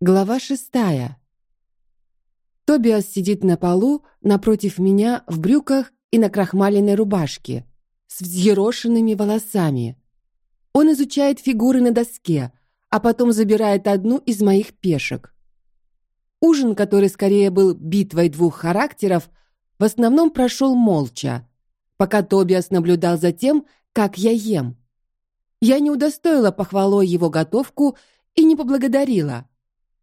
Глава шестая. Тобиас сидит на полу напротив меня в брюках и на крахмаленной рубашке с взъерошенными волосами. Он изучает фигуры на доске, а потом забирает одну из моих пешек. Ужин, который скорее был битвой двух характеров, в основном прошел молча, пока Тобиас наблюдал за тем, как я ем. Я не удостоила похвалой его готовку и не поблагодарила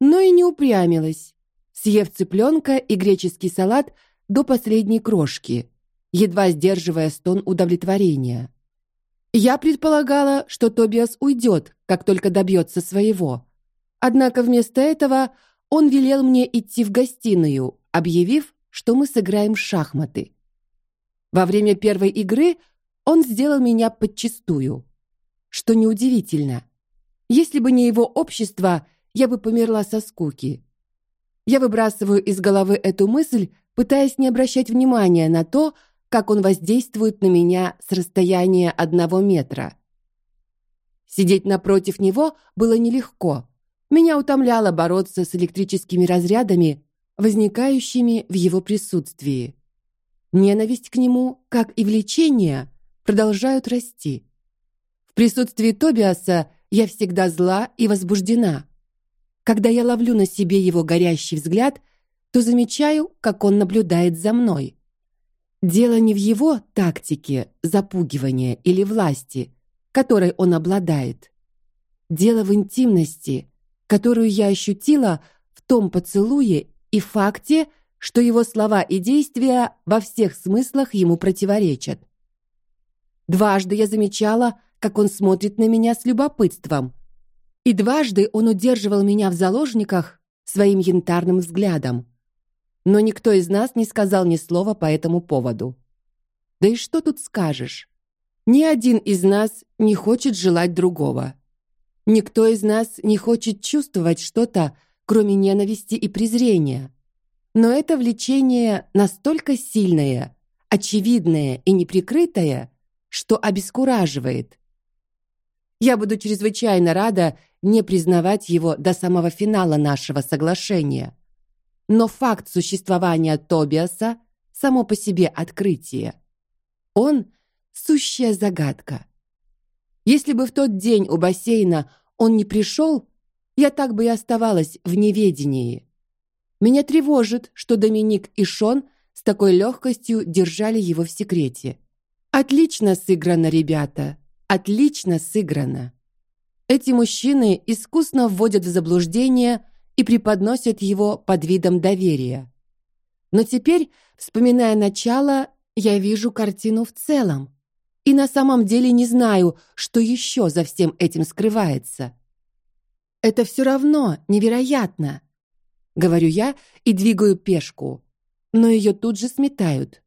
но и не упрямилась, съев цыпленка и греческий салат до последней крошки, едва сдерживая стон удовлетворения. Я предполагала, что Тобиас уйдет, как только добьется своего. Однако вместо этого он велел мне идти в гостиную, объявив, что мы сыграем в шахматы. Во время первой игры он сделал меня подчистую, что неудивительно. Если бы не его общество, я бы померла со скуки. Я выбрасываю из головы эту мысль, пытаясь не обращать внимания на то, как он воздействует на меня с расстояния одного метра. Сидеть напротив него было нелегко. Меня утомляло бороться с электрическими разрядами, возникающими в его присутствии. Ненависть к нему, как и влечение, продолжают расти. В присутствии Тобиаса я всегда зла и возбуждена. Когда я ловлю на себе его горящий взгляд, то замечаю, как он наблюдает за мной. Дело не в его тактике запугивания или власти, которой он обладает. Дело в интимности, которую я ощутила в том поцелуе и факте, что его слова и действия во всех смыслах ему противоречат. Дважды я замечала, как он смотрит на меня с любопытством, и дважды он удерживал меня в заложниках своим янтарным взглядом. Но никто из нас не сказал ни слова по этому поводу. Да и что тут скажешь? Ни один из нас не хочет желать другого. Никто из нас не хочет чувствовать что-то, кроме ненависти и презрения. Но это влечение настолько сильное, очевидное и неприкрытое, что обескураживает. Я буду чрезвычайно рада, не признавать его до самого финала нашего соглашения. Но факт существования Тобиаса само по себе открытие. Он сущая загадка. Если бы в тот день у бассейна он не пришел, я так бы и оставалась в неведении. Меня тревожит, что Доминик и Шон с такой легкостью держали его в секрете. Отлично сыграно, ребята, отлично сыграно. Эти мужчины искусно вводят в заблуждение и преподносят его под видом доверия. Но теперь, вспоминая начало, я вижу картину в целом и на самом деле не знаю, что еще за всем этим скрывается. Это все равно невероятно, говорю я и двигаю пешку, но ее тут же сметают.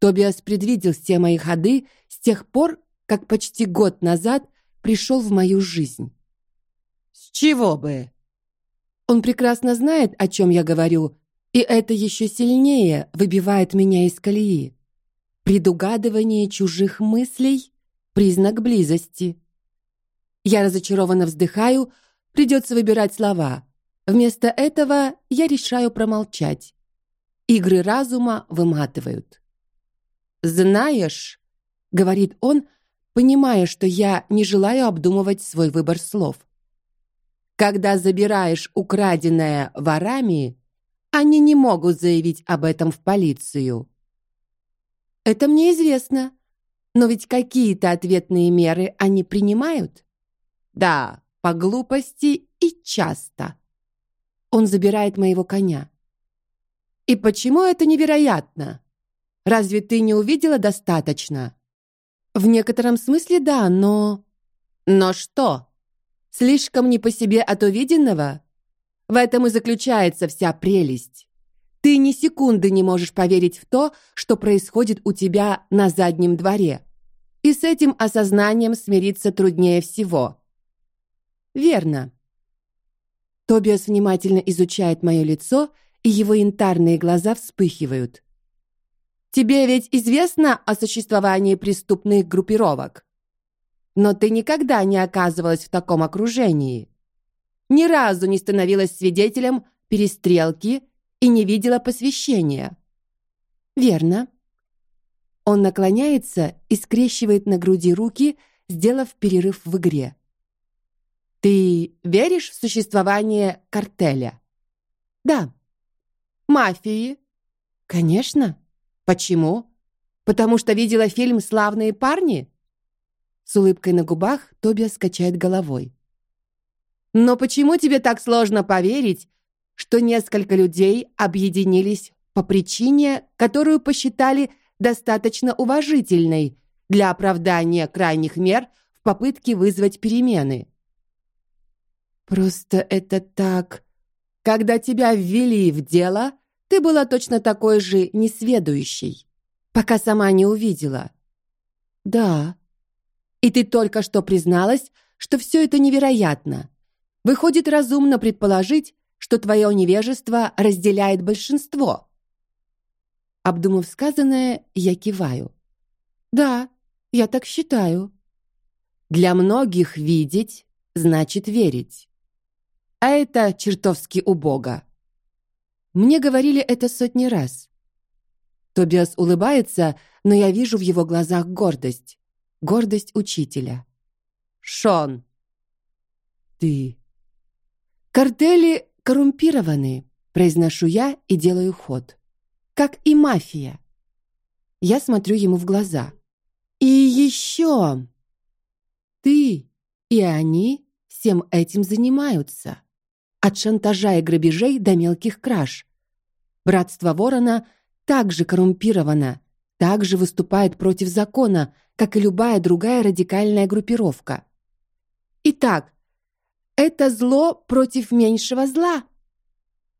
Тобиас предвидел все мои ходы с тех пор, как почти год назад пришел в мою жизнь. С чего бы? Он прекрасно знает, о чем я говорю, и это еще сильнее выбивает меня из колеи. Предугадывание чужих мыслей признак близости. Я разочарованно вздыхаю, придется выбирать слова. Вместо этого я решаю промолчать. Игры разума выматывают. Знаешь, говорит он, понимая, что я не желаю обдумывать свой выбор слов. Когда забираешь украденное ворами, они не могут заявить об этом в полицию. Это мне известно, но ведь какие-то ответные меры они принимают. Да, по глупости и часто. Он забирает моего коня. И почему это невероятно? Разве ты не увидела достаточно? В некотором смысле да, но... Но что? Слишком не по себе от увиденного? В этом и заключается вся прелесть. Ты ни секунды не можешь поверить в то, что происходит у тебя на заднем дворе. И с этим осознанием смириться труднее всего. Верно. Тобиас внимательно изучает мое лицо, и его янтарные глаза вспыхивают. Тебе ведь известно о существовании преступных группировок. Но ты никогда не оказывалась в таком окружении. ни разу не становилась свидетелем перестрелки и не видела посвящения. Верно. Он наклоняется и скрещивает на груди руки, сделав перерыв в игре. Ты веришь в существование картеля? Да. Мафии? Конечно. Почему? Потому что видела фильм Славные парни? С улыбкой на губах Тобиас качает головой. Но почему тебе так сложно поверить, что несколько людей объединились по причине, которую посчитали достаточно уважительной для оправдания крайних мер в попытке вызвать перемены? Просто это так. Когда тебя ввели в дело, ты была точно такой же несведущей, пока сама не увидела. Да. И ты только что призналась, что все это невероятно. Выходит разумно предположить, что твое невежество разделяет большинство. Обдумав сказанное, я киваю. Да, я так считаю. Для многих видеть значит верить. А это чертовски убого. Мне говорили это сотни раз. Тобиас улыбается, но я вижу в его глазах гордость, гордость учителя. Шон, ты Картели коррумпированы, произношу я и делаю ход. Как и мафия. Я смотрю ему в глаза. И еще ты и они всем этим занимаются. От шантажа и грабежей до мелких краж. Братство Ворона также коррумпировано, также выступает против закона, как и любая другая радикальная группировка. Итак, это зло против меньшего зла.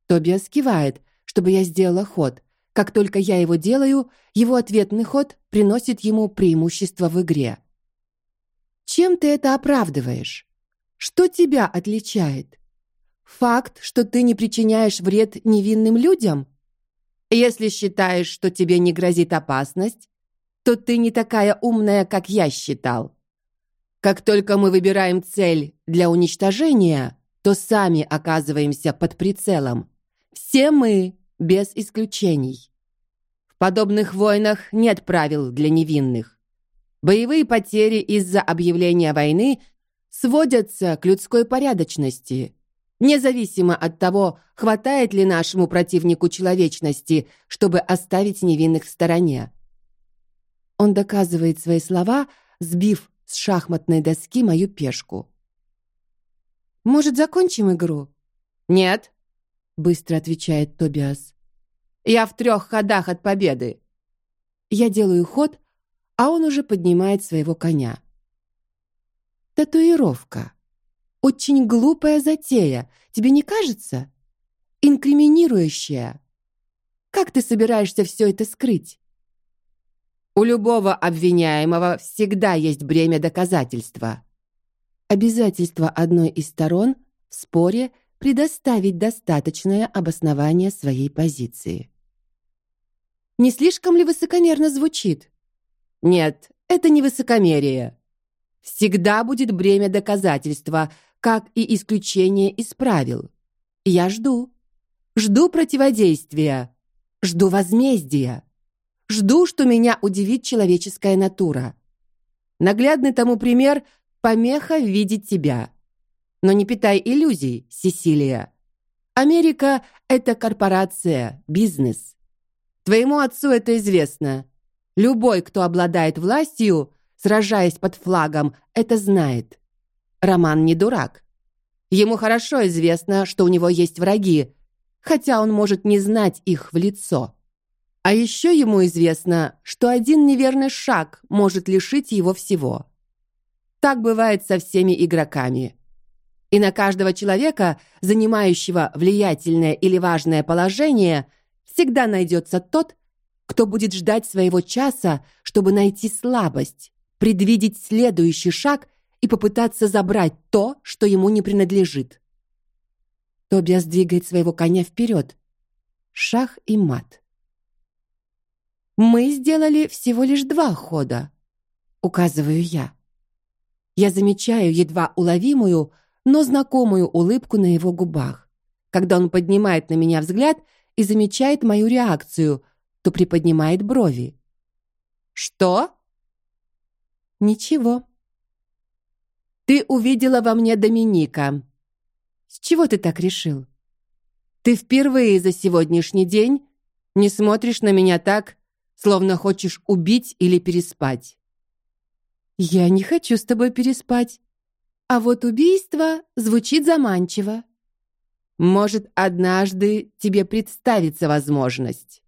Тобиас кивает, чтобы я сделала ход. Как только я его делаю, его ответный ход приносит ему преимущество в игре. Чем ты это оправдываешь? Что тебя отличает? Факт, что ты не причиняешь вред невинным людям? Если считаешь, что тебе не грозит опасность, то ты не такая умная, как я считал. Как только мы выбираем цель для уничтожения, то сами оказываемся под прицелом. Все мы, без исключений. В подобных войнах нет правил для невинных. Боевые потери из-за объявления войны сводятся к людской порядочности, независимо от того, хватает ли нашему противнику человечности, чтобы оставить невинных в стороне. Он доказывает свои слова, сбив с шахматной доски мою пешку. Может, закончим игру? Нет, быстро отвечает Тобиас. Я в трех ходах от победы. Я делаю ход, а он уже поднимает своего коня. Татуировка. Очень глупая затея, тебе не кажется? Инкриминирующая. Как ты собираешься все это скрыть? У любого обвиняемого всегда есть бремя доказательства. Обязательство одной из сторон в споре предоставить достаточное обоснование своей позиции. Не слишком ли высокомерно звучит? Нет, это не высокомерие. Всегда будет бремя доказательства, как и исключение из правил. Я жду. Жду противодействия. Жду возмездия. Жду, что меня удивит человеческая натура. Наглядный тому пример — помеха в виде тебя. Но не питай иллюзий, Сесилия. Америка — это корпорация, бизнес. Твоему отцу это известно. Любой, кто обладает властью, сражаясь под флагом, это знает. Роман не дурак. Ему хорошо известно, что у него есть враги, хотя он может не знать их в лицо. А еще ему известно, что один неверный шаг может лишить его всего. Так бывает со всеми игроками. И на каждого человека, занимающего влиятельное или важное положение, всегда найдется тот, кто будет ждать своего часа, чтобы найти слабость, предвидеть следующий шаг и попытаться забрать то, что ему не принадлежит. Тобиас двигает своего коня вперед. Шах и мат. Мы сделали всего лишь два хода, указываю я. Я замечаю едва уловимую, но знакомую улыбку на его губах. Когда он поднимает на меня взгляд и замечает мою реакцию, то приподнимает брови. Что? Ничего. Ты увидела во мне Доминика. С чего ты так решил? Ты впервые за сегодняшний день не смотришь на меня так, словно хочешь убить или переспать. Я не хочу с тобой переспать. А вот убийство звучит заманчиво. Может, однажды тебе представится возможность.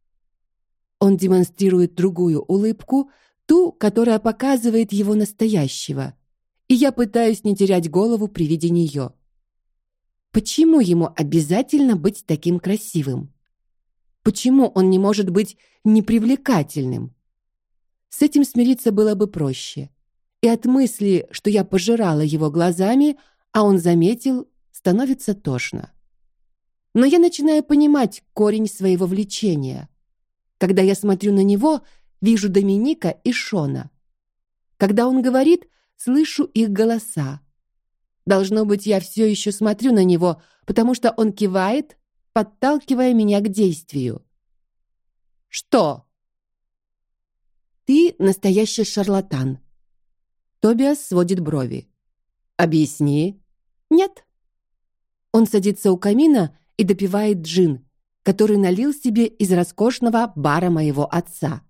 Он демонстрирует другую улыбку, ту, которая показывает его настоящего, и я пытаюсь не терять голову при виде нее. Почему ему обязательно быть таким красивым? Почему он не может быть непривлекательным? С этим смириться было бы проще. И от мысли, что я пожирала его глазами, а он заметил, становится тошно. Но я начинаю понимать корень своего влечения. Когда я смотрю на него, вижу Доминика и Шона. Когда он говорит, слышу их голоса. Должно быть, я все еще смотрю на него, потому что он кивает, подталкивая меня к действию. Что? Ты настоящий шарлатан. Тобиас сводит брови. Объясни. Нет. Он садится у камина и допивает джин, который налил себе из роскошного бара моего отца.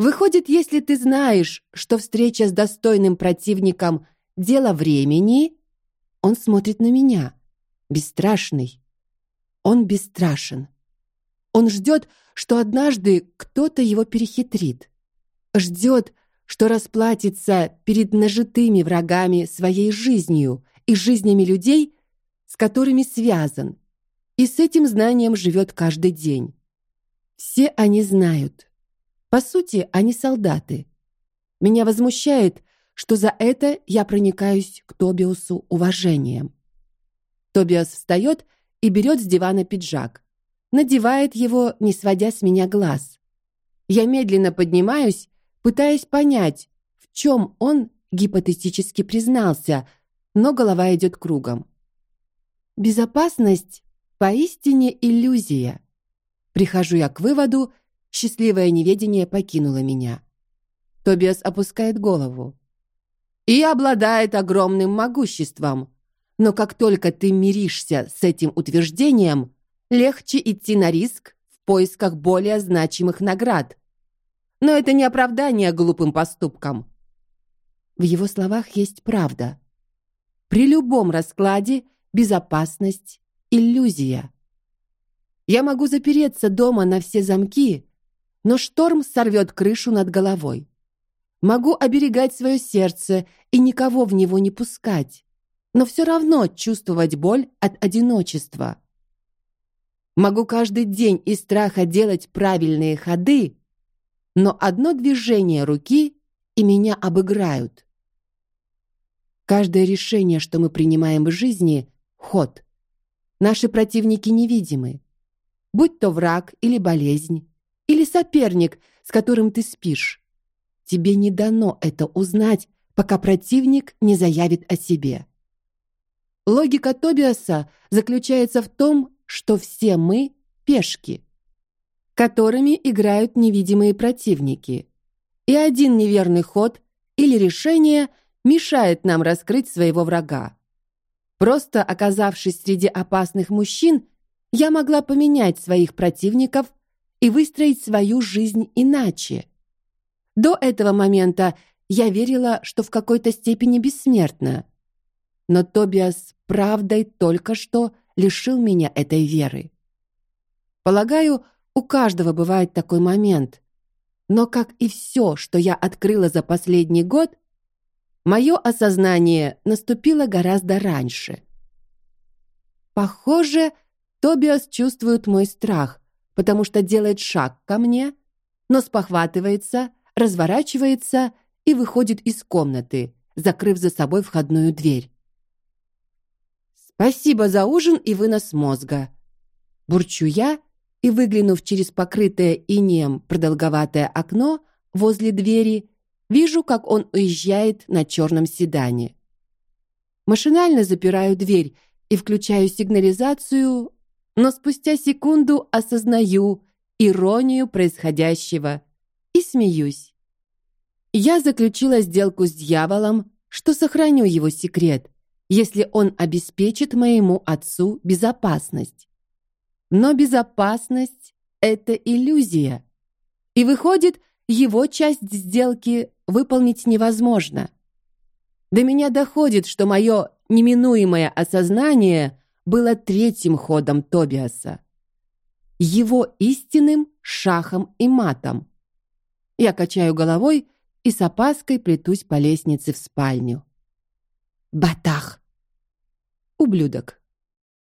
Выходит, если ты знаешь, что встреча с достойным противником дело времени, он смотрит на меня, бесстрашный. Он бесстрашен. Он ждет, что однажды кто-то его перехитрит. Ждет, что расплатится перед нажитыми врагами своей жизнью и жизнями людей, с которыми связан, и с этим знанием живет каждый день. Все они знают. По сути, они солдаты. Меня возмущает, что за это я проникаюсь к Тобиусу уважением. Тобиас встает и берет с дивана пиджак, надевает его, не сводя с меня глаз. Я медленно поднимаюсь пытаясь понять, в чем он гипотетически признался, но голова идет кругом. Безопасность поистине иллюзия. Прихожу я к выводу, счастливое неведение покинуло меня. Тобиас опускает голову. И обладает огромным могуществом. Но как только ты миришься с этим утверждением, легче идти на риск в поисках более значимых наград, но это не оправдание глупым поступкам. В его словах есть правда. При любом раскладе безопасность иллюзия. Я могу запереться дома на все замки, но шторм сорвет крышу над головой. Могу оберегать свое сердце и никого в него не пускать, но все равно чувствовать боль от одиночества. Могу каждый день из страха делать правильные ходы, но одно движение руки и меня обыграют. Каждое решение, что мы принимаем в жизни, ход. Наши противники невидимы. Будь то враг или болезнь, или соперник, с которым ты спишь. Тебе не дано это узнать, пока противник не заявит о себе. Логика Тобиаса заключается в том, что все мы пешки которыми играют невидимые противники. И один неверный ход или решение мешает нам раскрыть своего врага. Просто оказавшись среди опасных мужчин, я могла поменять своих противников и выстроить свою жизнь иначе. До этого момента я верила, что в какой-то степени бессмертна. Но Тобиас правдой только что лишил меня этой веры. Полагаю, у каждого бывает такой момент. Но как и все, что я открыла за последний год, мое осознание наступило гораздо раньше. Похоже, Тобиас чувствует мой страх, потому что делает шаг ко мне, но спохватывается, разворачивается и выходит из комнаты, закрыв за собой входную дверь. Спасибо за ужин и вынос мозга. Бурчу я и, выглянув через покрытое инеем продолговатое окно возле двери, вижу, как он уезжает на черном седане. Машинально запираю дверь и включаю сигнализацию, но спустя секунду осознаю иронию происходящего и смеюсь. Я заключила сделку с дьяволом, что сохраню его секрет, если он обеспечит моему отцу безопасность. Но безопасность это иллюзия, и выходит, его часть сделки выполнить невозможно. До меня доходит, что мое неминуемое осознание было третьим ходом Тобиаса, его истинным шахом и матом. Я качаю головой и с опаской плетусь по лестнице в спальню. Батах, ублюдок.